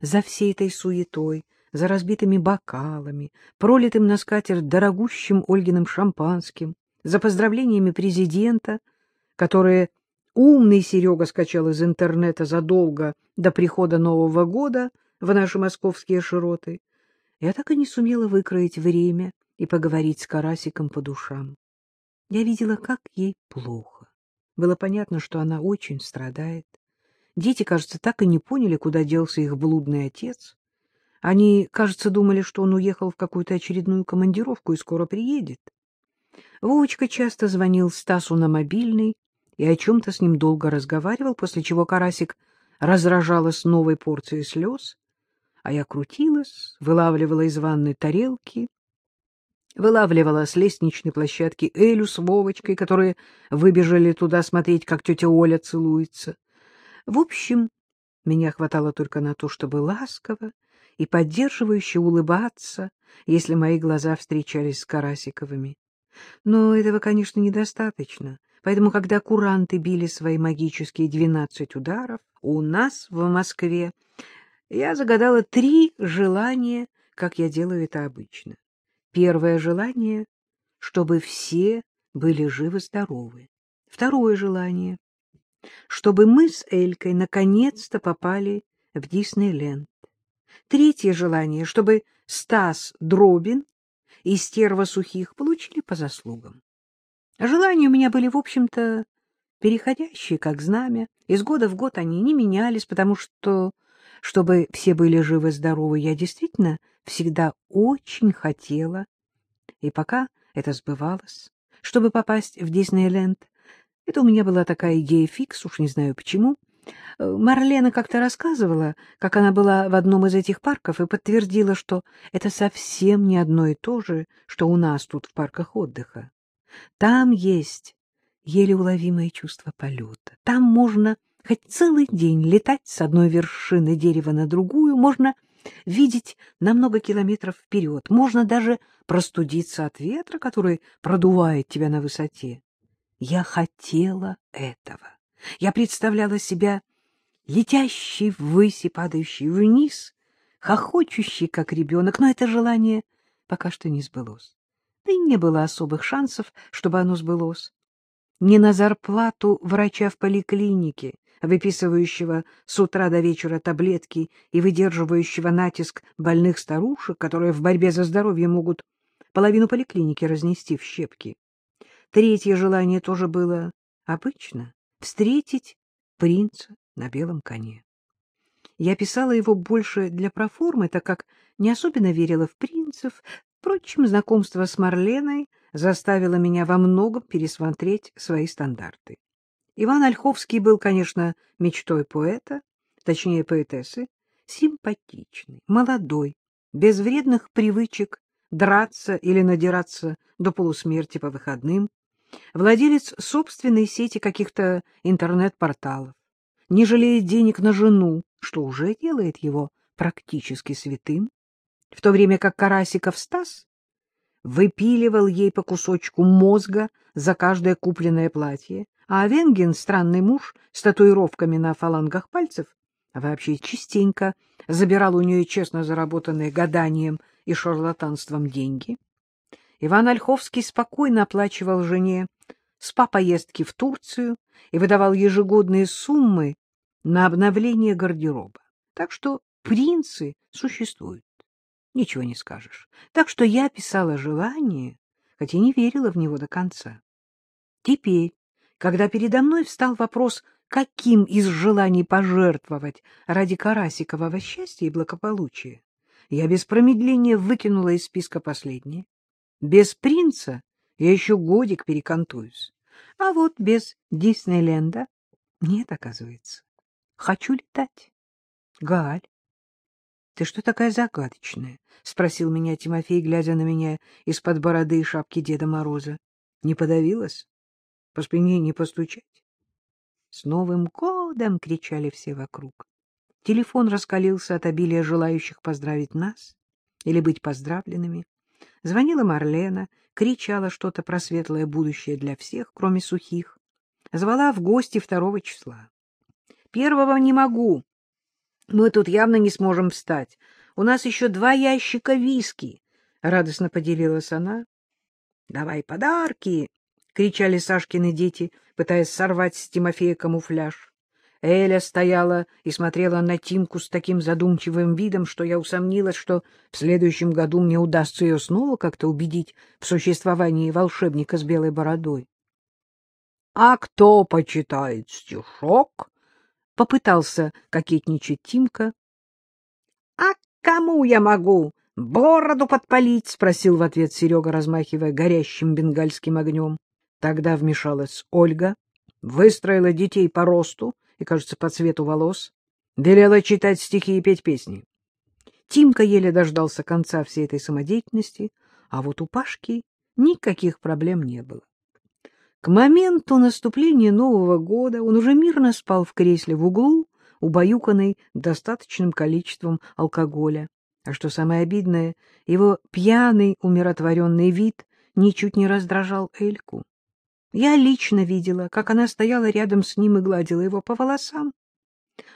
За всей этой суетой, за разбитыми бокалами, пролитым на скатерть дорогущим Ольгиным шампанским, за поздравлениями президента, которые умный Серега скачал из интернета задолго до прихода Нового года в наши московские широты, я так и не сумела выкроить время и поговорить с Карасиком по душам. Я видела, как ей плохо. Было понятно, что она очень страдает. Дети, кажется, так и не поняли, куда делся их блудный отец. Они, кажется, думали, что он уехал в какую-то очередную командировку и скоро приедет. Вовочка часто звонил Стасу на мобильный и о чем-то с ним долго разговаривал, после чего Карасик разражалась новой порцией слез, а я крутилась, вылавливала из ванной тарелки, вылавливала с лестничной площадки Элю с Вовочкой, которые выбежали туда смотреть, как тетя Оля целуется. В общем, меня хватало только на то, чтобы ласково и поддерживающе улыбаться, если мои глаза встречались с Карасиковыми. Но этого, конечно, недостаточно, поэтому, когда куранты били свои магические двенадцать ударов, у нас в Москве я загадала три желания, как я делаю это обычно. Первое желание — чтобы все были живы-здоровы. Второе желание — чтобы мы с Элькой наконец-то попали в Диснейленд. Третье желание — чтобы Стас Дробин и Стерва Сухих получили по заслугам. Желания у меня были, в общем-то, переходящие, как знамя. Из года в год они не менялись, потому что, чтобы все были живы-здоровы, я действительно всегда очень хотела, и пока это сбывалось, чтобы попасть в Диснейленд, это у меня была такая идея фикс, уж не знаю почему. Марлена как-то рассказывала, как она была в одном из этих парков и подтвердила, что это совсем не одно и то же, что у нас тут в парках отдыха. Там есть еле уловимое чувство полета. Там можно хоть целый день летать с одной вершины дерева на другую, можно видеть на много километров вперед, можно даже простудиться от ветра, который продувает тебя на высоте. Я хотела этого. Я представляла себя летящей ввысь и падающей вниз, хохочущей, как ребенок, но это желание пока что не сбылось. Да и не было особых шансов, чтобы оно сбылось. Не на зарплату врача в поликлинике, выписывающего с утра до вечера таблетки и выдерживающего натиск больных старушек, которые в борьбе за здоровье могут половину поликлиники разнести в щепки. Третье желание тоже было обычно — встретить принца на белом коне. Я писала его больше для проформы, так как не особенно верила в принцев. Впрочем, знакомство с Марленой заставило меня во многом пересмотреть свои стандарты. Иван Ольховский был, конечно, мечтой поэта, точнее поэтессы, симпатичный, молодой, без вредных привычек драться или надираться до полусмерти по выходным, владелец собственной сети каких-то интернет-порталов, не жалеет денег на жену, что уже делает его практически святым, в то время как Карасиков Стас выпиливал ей по кусочку мозга за каждое купленное платье, а Венгин, странный муж с татуировками на фалангах пальцев, вообще частенько забирал у нее честно заработанные гаданием и шарлатанством деньги. Иван Ольховский спокойно оплачивал жене спа-поездки в Турцию и выдавал ежегодные суммы на обновление гардероба. Так что принцы существуют. Ничего не скажешь. Так что я писала желание, хотя не верила в него до конца. Теперь, когда передо мной встал вопрос, каким из желаний пожертвовать ради Карасикового счастья и благополучия, я без промедления выкинула из списка последнее. Без принца я еще годик перекантуюсь. А вот без Диснейленда нет, оказывается. Хочу летать. — Галь, ты что такая загадочная? — спросил меня Тимофей, глядя на меня из-под бороды и шапки Деда Мороза. — Не подавилась? По спине не постучать? — С Новым годом! — кричали все вокруг. Телефон раскалился от обилия желающих поздравить нас или быть поздравленными. Звонила Марлена, кричала что-то про светлое будущее для всех, кроме сухих. Звала в гости второго числа. Первого не могу. Мы тут явно не сможем встать. У нас еще два ящика виски, — радостно поделилась она. — Давай подарки! — кричали Сашкины дети, пытаясь сорвать с Тимофея камуфляж. Эля стояла и смотрела на Тимку с таким задумчивым видом, что я усомнилась, что в следующем году мне удастся ее снова как-то убедить в существовании волшебника с белой бородой. — А кто почитает стишок? — попытался кокетничать Тимка. — А кому я могу бороду подпалить? — спросил в ответ Серега, размахивая горящим бенгальским огнем. Тогда вмешалась Ольга, выстроила детей по росту, и, кажется, по цвету волос, велела читать стихи и петь песни. Тимка еле дождался конца всей этой самодеятельности, а вот у Пашки никаких проблем не было. К моменту наступления Нового года он уже мирно спал в кресле в углу, убаюканный достаточным количеством алкоголя. А что самое обидное, его пьяный, умиротворенный вид ничуть не раздражал Эльку. Я лично видела, как она стояла рядом с ним и гладила его по волосам.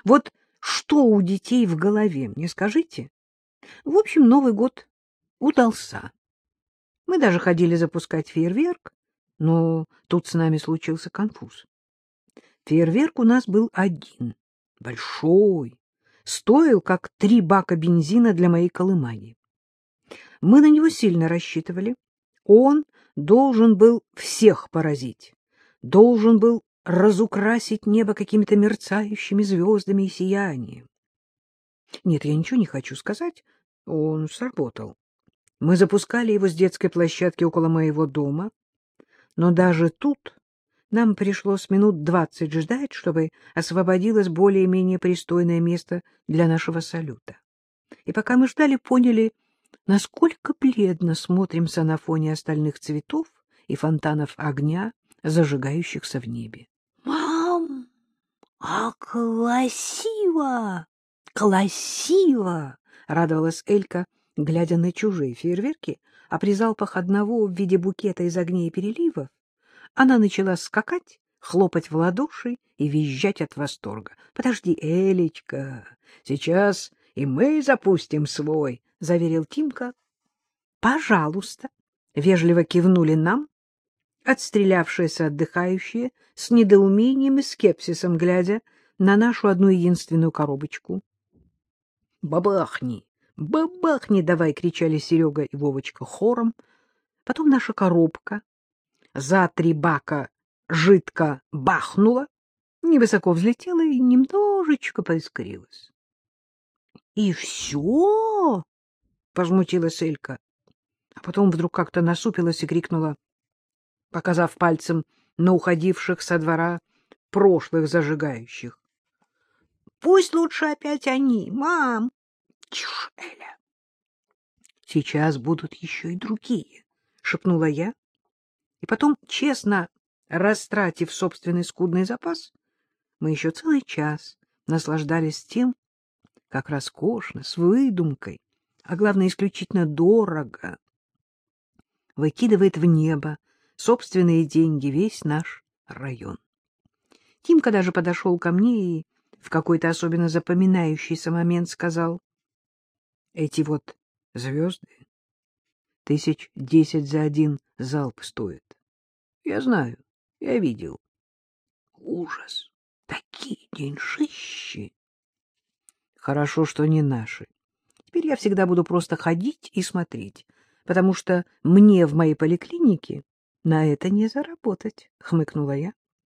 Вот что у детей в голове, мне скажите? В общем, Новый год удался. Мы даже ходили запускать фейерверк, но тут с нами случился конфуз. Фейерверк у нас был один, большой, стоил как три бака бензина для моей колымаги. Мы на него сильно рассчитывали. Он должен был всех поразить, должен был разукрасить небо какими-то мерцающими звездами и сиянием. Нет, я ничего не хочу сказать, он сработал. Мы запускали его с детской площадки около моего дома, но даже тут нам пришлось минут двадцать ждать, чтобы освободилось более-менее пристойное место для нашего салюта. И пока мы ждали, поняли, насколько бледно смотримся на фоне остальных цветов и фонтанов огня, зажигающихся в небе. — Мам, а красиво! Красиво! — радовалась Элька, глядя на чужие фейерверки, а при залпах одного в виде букета из огней и переливов она начала скакать, хлопать в ладоши и визжать от восторга. — Подожди, Элечка, сейчас и мы запустим свой, — заверил Тимка. — Пожалуйста, — вежливо кивнули нам, отстрелявшиеся отдыхающие, с недоумением и скепсисом глядя на нашу одну единственную коробочку. — Бабахни! Бабахни давай! — кричали Серега и Вовочка хором. Потом наша коробка за три бака жидко бахнула, невысоко взлетела и немножечко поискрилась. — И все? — возмутилась Элька. А потом вдруг как-то насупилась и крикнула, показав пальцем на уходивших со двора прошлых зажигающих. — Пусть лучше опять они, мам! — Тише, Эля! — Сейчас будут еще и другие, — шепнула я. И потом, честно растратив собственный скудный запас, мы еще целый час наслаждались тем, как роскошно, с выдумкой, а главное, исключительно дорого, выкидывает в небо собственные деньги весь наш район. Тимка даже подошел ко мне и в какой-то особенно запоминающийся момент сказал, «Эти вот звезды тысяч десять за один залп стоят. Я знаю, я видел. Ужас! Такие деньжищи! Хорошо, что не наши. Теперь я всегда буду просто ходить и смотреть, потому что мне в моей поликлинике на это не заработать, — хмыкнула я.